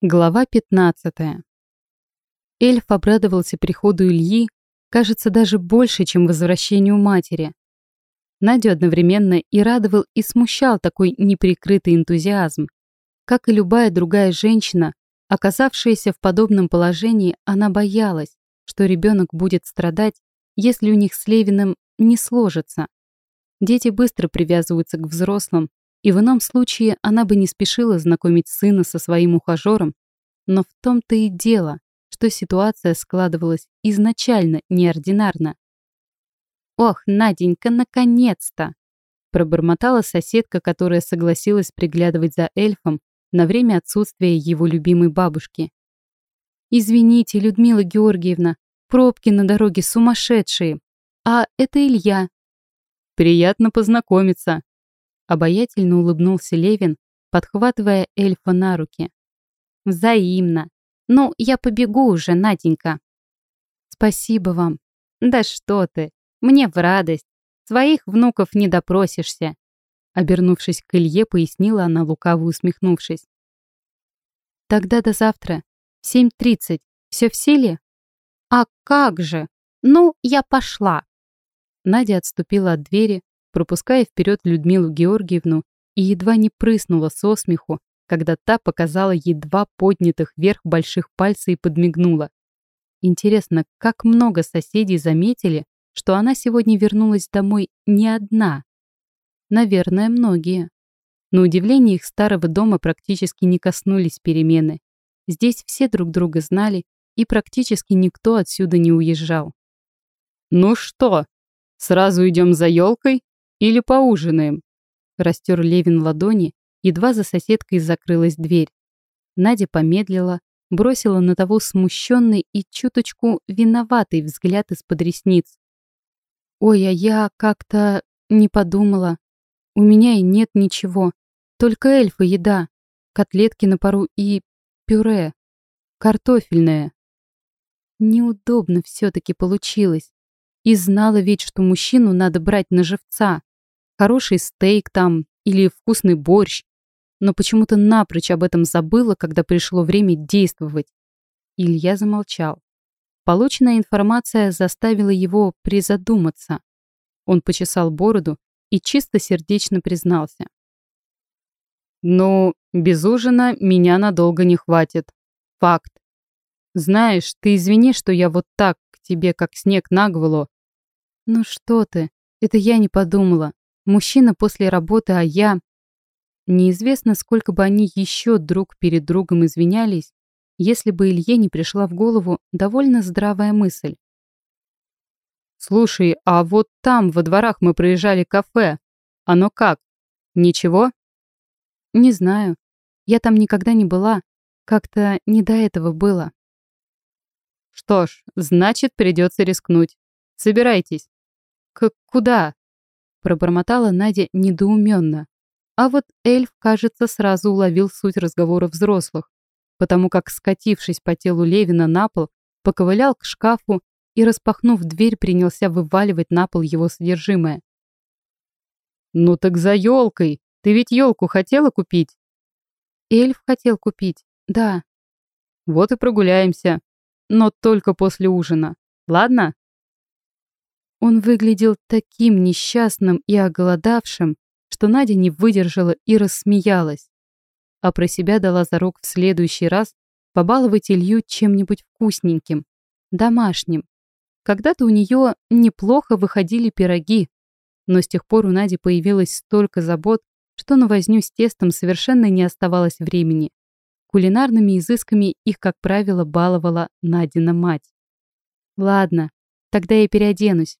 Глава 15. Эльф обрадовался приходу Ильи, кажется, даже больше, чем возвращению матери. Надю одновременно и радовал, и смущал такой неприкрытый энтузиазм. Как и любая другая женщина, оказавшаяся в подобном положении, она боялась, что ребенок будет страдать, если у них с Левиным не сложится. Дети быстро привязываются к взрослым, и в ином случае она бы не спешила знакомить сына со своим ухажером, но в том-то и дело, что ситуация складывалась изначально неординарно. «Ох, Наденька, наконец-то!» пробормотала соседка, которая согласилась приглядывать за эльфом на время отсутствия его любимой бабушки. «Извините, Людмила Георгиевна, пробки на дороге сумасшедшие. А это Илья». «Приятно познакомиться», Обаятельно улыбнулся Левин, подхватывая эльфа на руки. «Взаимно. Ну, я побегу уже, Наденька». «Спасибо вам». «Да что ты, мне в радость. Своих внуков не допросишься». Обернувшись к Илье, пояснила она, лукаво усмехнувшись. «Тогда до завтра. 7.30. Все в силе?» «А как же? Ну, я пошла». Надя отступила от двери, пропуская вперед Людмилу Георгиевну и едва не прыснула со смеху, когда та показала ей два поднятых вверх больших пальца и подмигнула. Интересно, как много соседей заметили, что она сегодня вернулась домой не одна? Наверное, многие. На удивление их старого дома практически не коснулись перемены. Здесь все друг друга знали, и практически никто отсюда не уезжал. «Ну что, сразу идем за елкой?» Или поужинаем?» Растер Левин ладони, едва за соседкой закрылась дверь. Надя помедлила, бросила на того смущенный и чуточку виноватый взгляд из-под ресниц. «Ой, а я как-то не подумала. У меня и нет ничего. Только эльфа еда, котлетки на пару и пюре. Картофельное». Неудобно все-таки получилось. И знала ведь, что мужчину надо брать на живца хороший стейк там или вкусный борщ, но почему-то напрочь об этом забыла, когда пришло время действовать. Илья замолчал. Полученная информация заставила его призадуматься. Он почесал бороду и чисто сердечно признался. «Ну, без ужина меня надолго не хватит. Факт. Знаешь, ты извини, что я вот так к тебе, как снег на голову». «Ну что ты, это я не подумала. Мужчина после работы, а я... Неизвестно, сколько бы они еще друг перед другом извинялись, если бы Илье не пришла в голову довольно здравая мысль. «Слушай, а вот там, во дворах мы проезжали кафе. Оно как? Ничего?» «Не знаю. Я там никогда не была. Как-то не до этого было». «Что ж, значит, придется рискнуть. Собирайтесь». «К куда?» Пробормотала Надя недоуменно. А вот эльф, кажется, сразу уловил суть разговора взрослых, потому как, скатившись по телу Левина на пол, поковылял к шкафу и, распахнув дверь, принялся вываливать на пол его содержимое. «Ну так за елкой! Ты ведь елку хотела купить?» «Эльф хотел купить, да». «Вот и прогуляемся. Но только после ужина. Ладно?» Он выглядел таким несчастным и оголодавшим, что Надя не выдержала и рассмеялась. А про себя дала зарок в следующий раз побаловать Илью чем-нибудь вкусненьким, домашним. Когда-то у нее неплохо выходили пироги, но с тех пор у Нади появилось столько забот, что на возню с тестом совершенно не оставалось времени. Кулинарными изысками их, как правило, баловала Надина мать. «Ладно, тогда я переоденусь.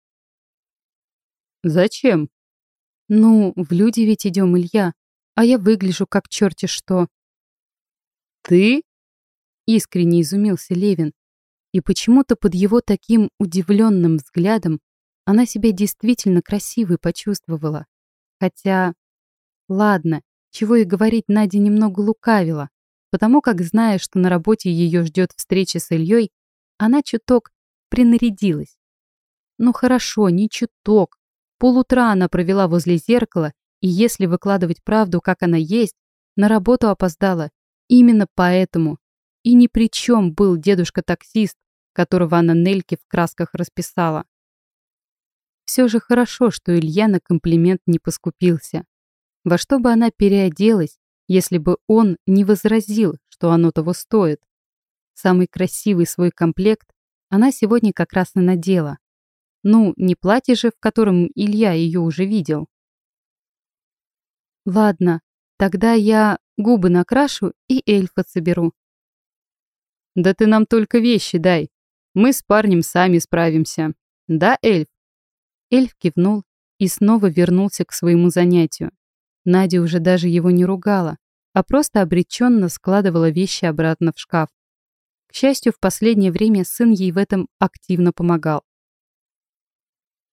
«Зачем?» «Ну, в люди ведь идем, Илья, а я выгляжу как черти что». «Ты?» Искренне изумился Левин. И почему-то под его таким удивленным взглядом она себя действительно красивой почувствовала. Хотя, ладно, чего и говорить, Надя немного лукавила, потому как, зная, что на работе ее ждет встреча с Ильей, она чуток принарядилась. Ну хорошо, не чуток, Полутра она провела возле зеркала, и если выкладывать правду, как она есть, на работу опоздала. Именно поэтому, И ни при чем был дедушка-таксист, которого она Нельке в красках расписала. Все же хорошо, что Илья на комплимент не поскупился. Во что бы она переоделась, если бы он не возразил, что оно того стоит. Самый красивый свой комплект она сегодня как раз и надела. Ну, не платье же, в котором Илья ее уже видел. Ладно, тогда я губы накрашу и эльфа соберу. Да ты нам только вещи дай. Мы с парнем сами справимся. Да, эльф? Эльф кивнул и снова вернулся к своему занятию. Надя уже даже его не ругала, а просто обреченно складывала вещи обратно в шкаф. К счастью, в последнее время сын ей в этом активно помогал.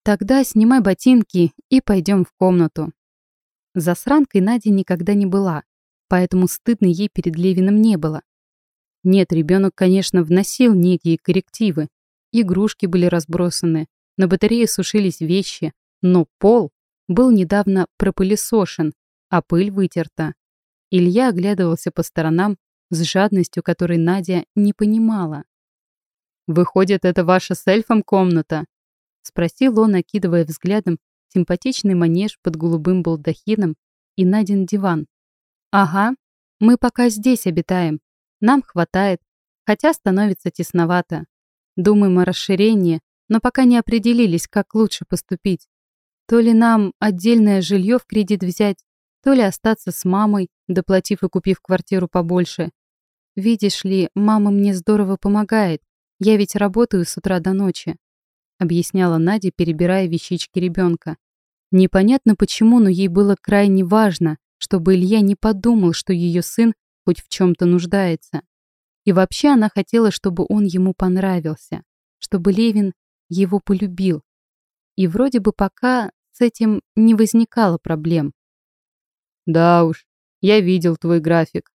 «Тогда снимай ботинки и пойдем в комнату». Засранкой Надя никогда не была, поэтому стыдно ей перед Левиным не было. Нет, ребенок, конечно, вносил некие коррективы. Игрушки были разбросаны, на батарее сушились вещи, но пол был недавно пропылесошен, а пыль вытерта. Илья оглядывался по сторонам с жадностью, которой Надя не понимала. «Выходит, это ваша с эльфом комната?» — спросил он, окидывая взглядом симпатичный манеж под голубым балдахином и Надин диван. «Ага, мы пока здесь обитаем. Нам хватает, хотя становится тесновато. Думаем о расширении, но пока не определились, как лучше поступить. То ли нам отдельное жилье в кредит взять, то ли остаться с мамой, доплатив и купив квартиру побольше. Видишь ли, мама мне здорово помогает. Я ведь работаю с утра до ночи, объясняла Надя, перебирая вещички ребенка. Непонятно почему, но ей было крайне важно, чтобы Илья не подумал, что ее сын хоть в чем-то нуждается. И вообще она хотела, чтобы он ему понравился, чтобы Левин его полюбил. И вроде бы пока с этим не возникало проблем. Да уж, я видел твой график.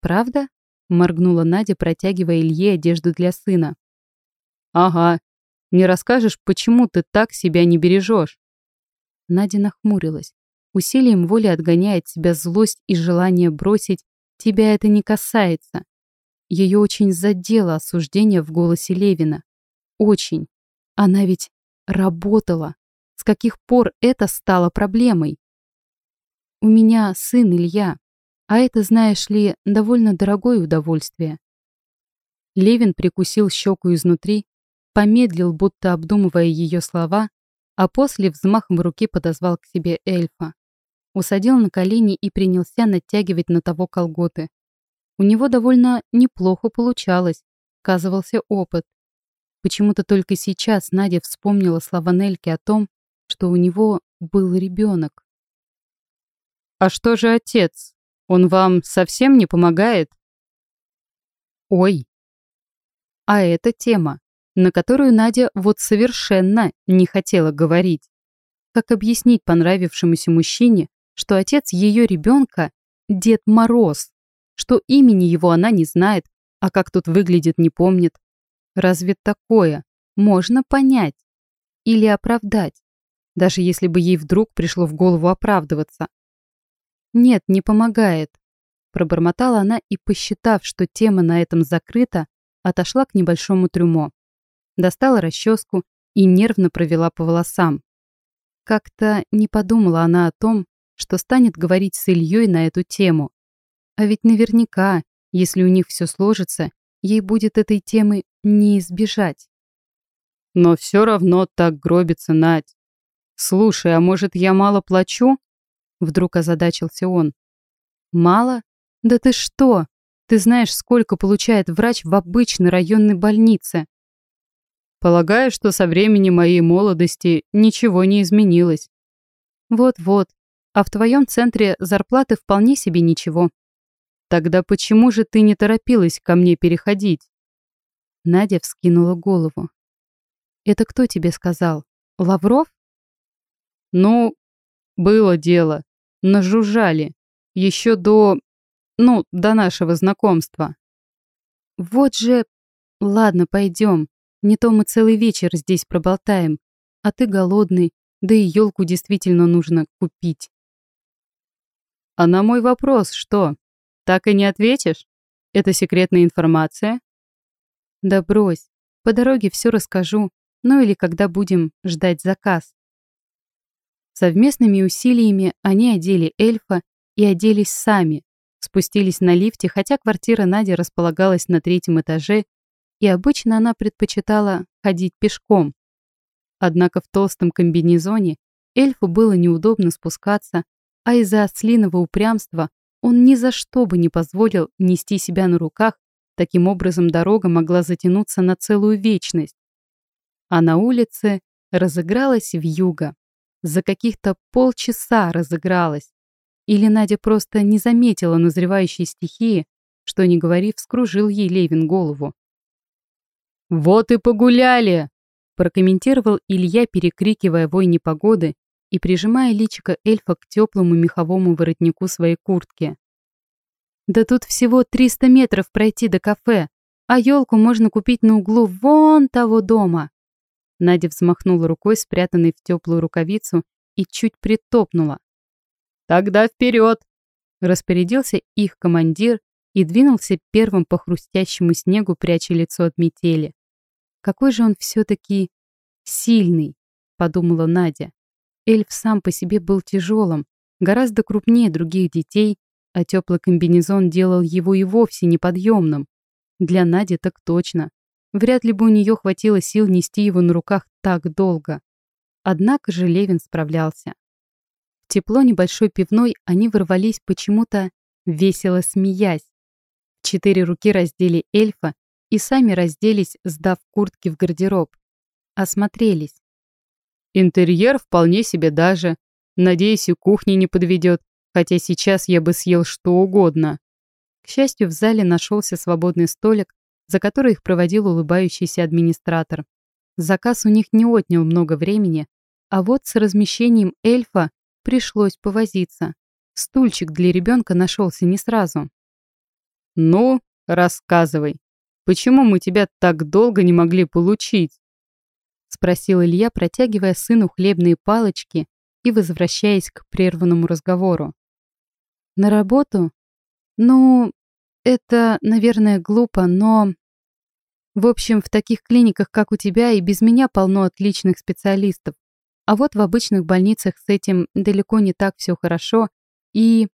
Правда? Моргнула Надя, протягивая Илье одежду для сына. Ага. Не расскажешь, почему ты так себя не бережешь? Надя нахмурилась. Усилием воли отгоняет себя злость и желание бросить «тебя это не касается». Ее очень задело осуждение в голосе Левина. Очень. Она ведь работала. С каких пор это стало проблемой? У меня сын Илья, а это, знаешь ли, довольно дорогое удовольствие. Левин прикусил щеку изнутри, помедлил, будто обдумывая ее слова, а после взмахом руки подозвал к себе эльфа. Усадил на колени и принялся натягивать на того колготы. У него довольно неплохо получалось, сказывался опыт. Почему-то только сейчас Надя вспомнила слова Нельки о том, что у него был ребенок. «А что же отец? Он вам совсем не помогает?» «Ой!» А это тема, на которую Надя вот совершенно не хотела говорить. Как объяснить понравившемуся мужчине, что отец ее ребенка – Дед Мороз, что имени его она не знает, а как тут выглядит не помнит. Разве такое можно понять или оправдать, даже если бы ей вдруг пришло в голову оправдываться? «Нет, не помогает», – пробормотала она и, посчитав, что тема на этом закрыта, отошла к небольшому трюмо. Достала расческу и нервно провела по волосам. Как-то не подумала она о том, что станет говорить с Ильей на эту тему. А ведь наверняка, если у них все сложится, ей будет этой темы не избежать. Но все равно так гробится Надь. Слушай, а может я мало плачу? Вдруг озадачился он. «Мало? Да ты что? Ты знаешь, сколько получает врач в обычной районной больнице?» «Полагаю, что со времени моей молодости ничего не изменилось». «Вот-вот. А в твоем центре зарплаты вполне себе ничего». «Тогда почему же ты не торопилась ко мне переходить?» Надя вскинула голову. «Это кто тебе сказал? Лавров?» «Ну, было дело нажужжали. Еще до... ну, до нашего знакомства. Вот же... Ладно, пойдем. Не то мы целый вечер здесь проболтаем. А ты голодный, да и елку действительно нужно купить. А на мой вопрос что? Так и не ответишь? Это секретная информация? Да брось. По дороге все расскажу. Ну или когда будем ждать заказ. Совместными усилиями они одели эльфа и оделись сами, спустились на лифте, хотя квартира Нади располагалась на третьем этаже, и обычно она предпочитала ходить пешком. Однако в толстом комбинезоне эльфу было неудобно спускаться, а из-за ослиного упрямства он ни за что бы не позволил нести себя на руках, таким образом дорога могла затянуться на целую вечность. А на улице разыгралась вьюга. За каких-то полчаса разыгралась. Или Надя просто не заметила назревающей стихии, что, не говорив, вскружил ей Левин голову. «Вот и погуляли!» прокомментировал Илья, перекрикивая вой непогоды и прижимая личико эльфа к теплому меховому воротнику своей куртки. «Да тут всего 300 метров пройти до кафе, а елку можно купить на углу вон того дома!» Надя взмахнула рукой, спрятанной в теплую рукавицу, и чуть притопнула. «Тогда вперед!» Распорядился их командир и двинулся первым по хрустящему снегу, пряча лицо от метели. Какой же он все-таки сильный, подумала Надя. Эльф сам по себе был тяжелым, гораздо крупнее других детей, а теплый комбинезон делал его и вовсе неподъемным. Для Нади так точно. Вряд ли бы у нее хватило сил нести его на руках так долго. Однако же Левин справлялся. В тепло небольшой пивной они ворвались почему-то весело смеясь. Четыре руки раздели эльфа и сами разделись, сдав куртки в гардероб. Осмотрелись. Интерьер вполне себе даже. Надеюсь, и кухни не подведет, хотя сейчас я бы съел что угодно. К счастью, в зале нашелся свободный столик, за который их проводил улыбающийся администратор. Заказ у них не отнял много времени, а вот с размещением эльфа пришлось повозиться. Стульчик для ребенка нашелся не сразу. «Ну, рассказывай», Почему мы тебя так долго не могли получить?» Спросил Илья, протягивая сыну хлебные палочки и возвращаясь к прерванному разговору. «На работу? Ну, это, наверное, глупо, но... В общем, в таких клиниках, как у тебя, и без меня полно отличных специалистов. А вот в обычных больницах с этим далеко не так все хорошо, и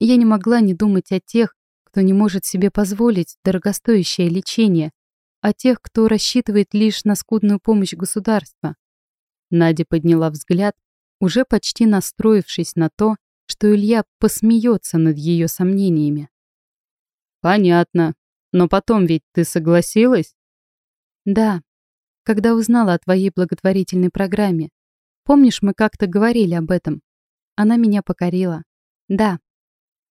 я не могла не думать о тех, кто не может себе позволить дорогостоящее лечение, а тех, кто рассчитывает лишь на скудную помощь государства. Надя подняла взгляд, уже почти настроившись на то, что Илья посмеется над ее сомнениями. «Понятно. Но потом ведь ты согласилась?» «Да. Когда узнала о твоей благотворительной программе. Помнишь, мы как-то говорили об этом? Она меня покорила. Да».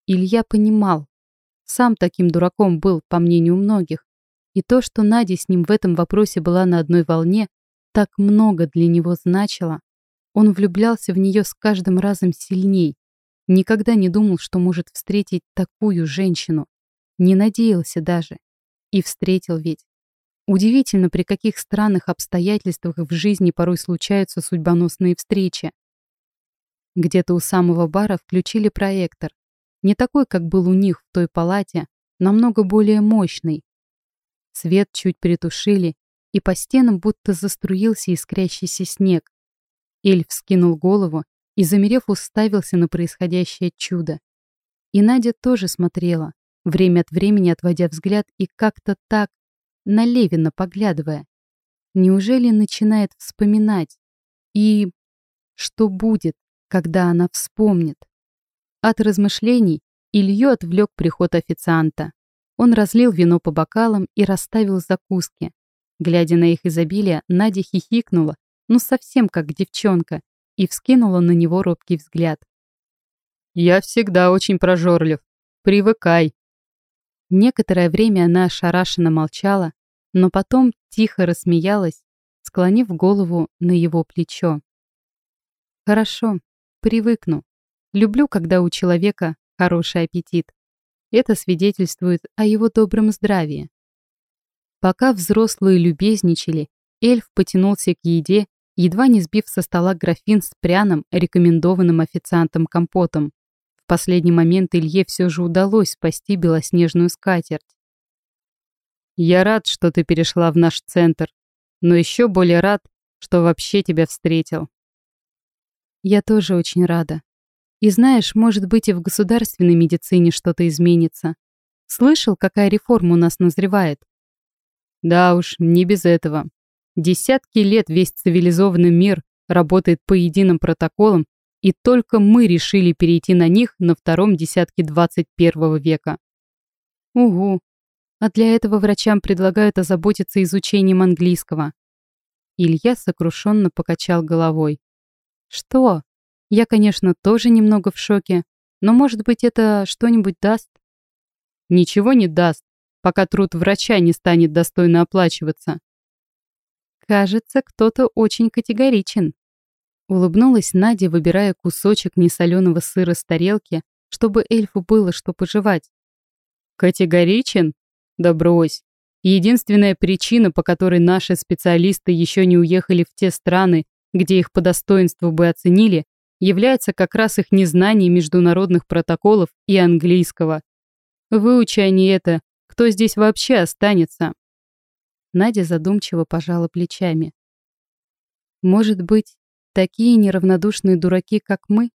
Илья понимал, сам таким дураком был, по мнению многих. И то, что Надя с ним в этом вопросе была на одной волне, так много для него значило. Он влюблялся в нее с каждым разом сильней. Никогда не думал, что может встретить такую женщину. Не надеялся даже. И встретил ведь. Удивительно, при каких странных обстоятельствах в жизни порой случаются судьбоносные встречи. Где-то у самого бара включили проектор, не такой, как был у них в той палате, намного более мощный. Свет чуть притушили, и по стенам будто заструился искрящийся снег. Эльф скинул голову и, замерев, уставился на происходящее чудо. И Надя тоже смотрела, время от времени отводя взгляд и как-то так, на Левина поглядывая. Неужели начинает вспоминать? И что будет, когда она вспомнит? От размышлений Илью отвлек приход официанта. Он разлил вино по бокалам и расставил закуски. Глядя на их изобилие, Надя хихикнула, ну совсем как девчонка, и вскинула на него робкий взгляд. «Я всегда очень прожорлив. Привыкай». Некоторое время она ошарашенно молчала, но потом тихо рассмеялась, склонив голову на его плечо. «Хорошо, привыкну. Люблю, когда у человека хороший аппетит. Это свидетельствует о его добром здравии. Пока взрослые любезничали, эльф потянулся к еде, едва не сбив со стола графин с пряным, рекомендованным официантом компотом. В последний момент Илье все же удалось спасти белоснежную скатерть. Я рад, что ты перешла в наш центр, но еще более рад, что вообще тебя встретил. Я тоже очень рада. И знаешь, может быть и в государственной медицине что-то изменится. Слышал, какая реформа у нас назревает? Да уж, не без этого. Десятки лет весь цивилизованный мир работает по единым протоколам, и только мы решили перейти на них на втором десятке 21 века. Угу, а для этого врачам предлагают озаботиться изучением английского. Илья сокрушенно покачал головой. Что? Я, конечно, тоже немного в шоке, но, может быть, это что-нибудь даст? Ничего не даст, пока труд врача не станет достойно оплачиваться. Кажется, кто-то очень категоричен. Улыбнулась Надя, выбирая кусочек несоленого сыра с тарелки, чтобы эльфу было что пожевать. Категоричен? Да брось. Единственная причина, по которой наши специалисты еще не уехали в те страны, где их по достоинству бы оценили, является как раз их незнание международных протоколов и английского. Выучи они это, кто здесь вообще останется? Надя задумчиво пожала плечами. Может быть, такие неравнодушные дураки, как мы,